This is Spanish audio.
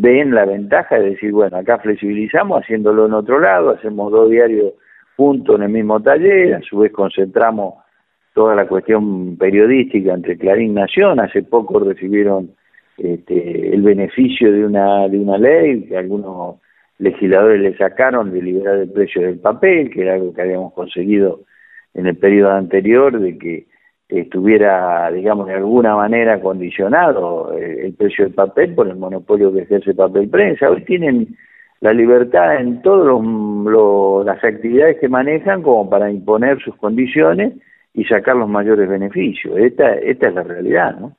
ven la ventaja de decir, bueno, acá flexibilizamos haciéndolo en otro lado, hacemos dos diarios juntos en el mismo taller, a su vez concentramos toda la cuestión periodística entre Clarín Nación, hace poco recibieron este, el beneficio de una, de una ley que algunos legisladores le sacaron de liberar el precio del papel, que era algo que habíamos conseguido en el periodo anterior, de que estuviera, digamos, de alguna manera condicionado eh, el precio del papel por el monopolio que ejerce papel prensa. Hoy tienen la libertad en todas las actividades que manejan como para imponer sus condiciones y sacar los mayores beneficios. Esta, esta es la realidad, ¿no?